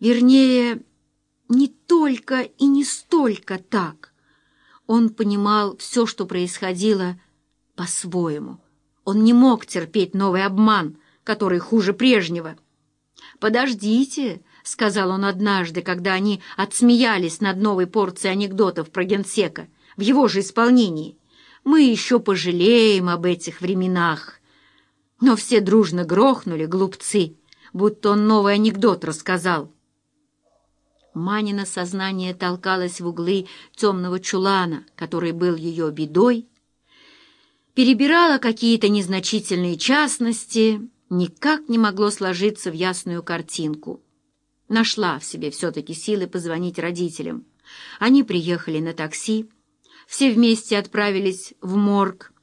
Вернее, не только и не столько так. Он понимал все, что происходило, по-своему. Он не мог терпеть новый обман, который хуже прежнего. «Подождите», — сказал он однажды, когда они отсмеялись над новой порцией анекдотов про генсека в его же исполнении. «Мы еще пожалеем об этих временах». Но все дружно грохнули, глупцы, будто он новый анекдот рассказал. Манина сознание толкалось в углы темного чулана, который был ее бедой, перебирала какие-то незначительные частности, никак не могло сложиться в ясную картинку. Нашла в себе все-таки силы позвонить родителям. Они приехали на такси, все вместе отправились в морг.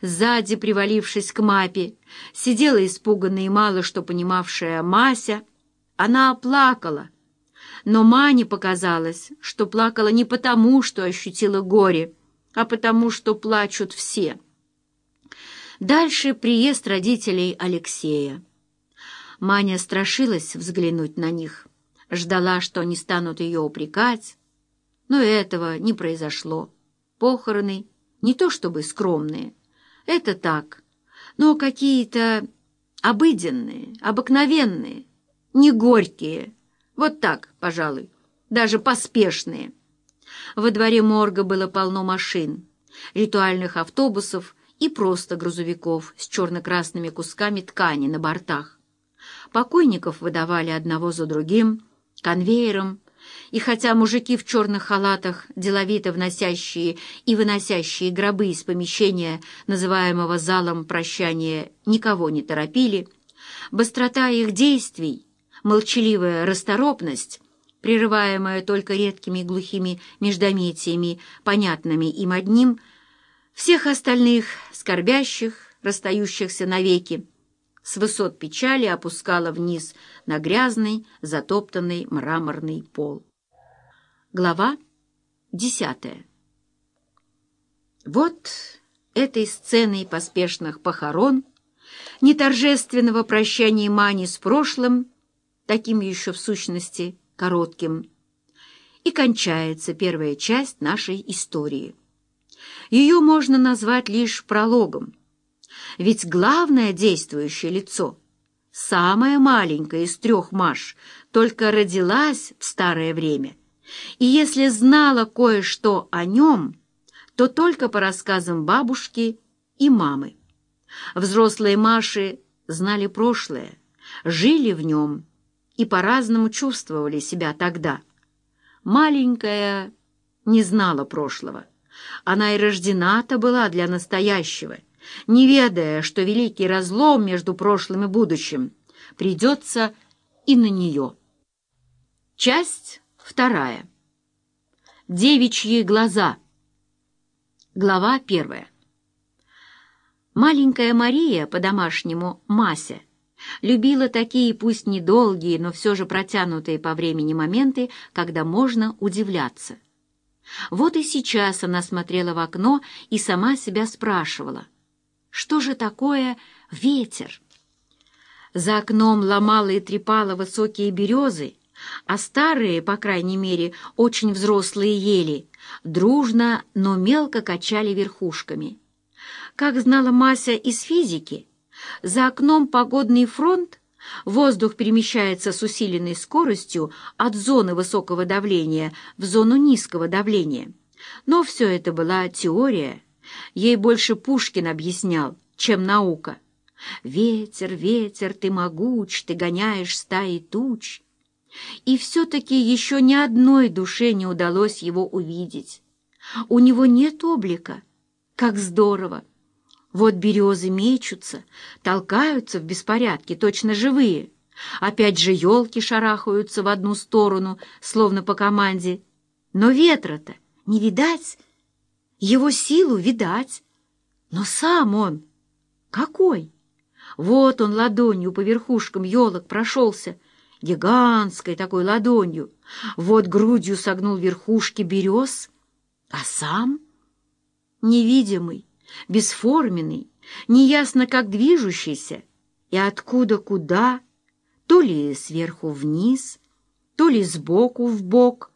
Сзади, привалившись к мапе, сидела испуганная и мало что понимавшая Мася. Она оплакала, но Мане показалось, что плакала не потому, что ощутила горе, а потому, что плачут все. Дальше приезд родителей Алексея. Маня страшилась взглянуть на них, ждала, что они станут ее упрекать, но этого не произошло. Похороны не то чтобы скромные, это так, но какие-то обыденные, обыкновенные, не горькие, вот так, пожалуй, даже поспешные. Во дворе морга было полно машин, ритуальных автобусов и просто грузовиков с черно-красными кусками ткани на бортах. Покойников выдавали одного за другим, конвейером, и хотя мужики в черных халатах, деловито вносящие и выносящие гробы из помещения, называемого залом прощания, никого не торопили, быстрота их действий молчаливая расторопность, прерываемая только редкими глухими междометиями, понятными им одним, всех остальных, скорбящих, расстающихся навеки, с высот печали опускала вниз на грязный, затоптанный мраморный пол. Глава десятая Вот этой сценой поспешных похорон, неторжественного прощания Мани с прошлым, таким еще в сущности коротким. И кончается первая часть нашей истории. Ее можно назвать лишь прологом, ведь главное действующее лицо, самое маленькое из трех Маш, только родилась в старое время, и если знала кое-что о нем, то только по рассказам бабушки и мамы. Взрослые Маши знали прошлое, жили в нем и по-разному чувствовали себя тогда. Маленькая не знала прошлого. Она и рождена-то была для настоящего, не ведая, что великий разлом между прошлым и будущим придется и на нее. Часть вторая. Девичьи глаза. Глава первая. Маленькая Мария, по-домашнему Мася, Любила такие, пусть недолгие, но все же протянутые по времени моменты, когда можно удивляться. Вот и сейчас она смотрела в окно и сама себя спрашивала, что же такое ветер? За окном ломала и трепала высокие березы, а старые, по крайней мере, очень взрослые ели, дружно, но мелко качали верхушками. Как знала Мася из физики, за окном погодный фронт, воздух перемещается с усиленной скоростью от зоны высокого давления в зону низкого давления. Но все это была теория. Ей больше Пушкин объяснял, чем наука. «Ветер, ветер, ты могуч, ты гоняешь стаи туч». И все-таки еще ни одной душе не удалось его увидеть. У него нет облика. Как здорово! Вот березы мечутся, толкаются в беспорядке, точно живые. Опять же елки шарахаются в одну сторону, словно по команде. Но ветра-то не видать, его силу видать. Но сам он какой? Вот он ладонью по верхушкам елок прошелся, гигантской такой ладонью. Вот грудью согнул верхушки берез, а сам невидимый, бесформенный, неясно как движущийся, и откуда куда, то ли сверху вниз, то ли сбоку в бок,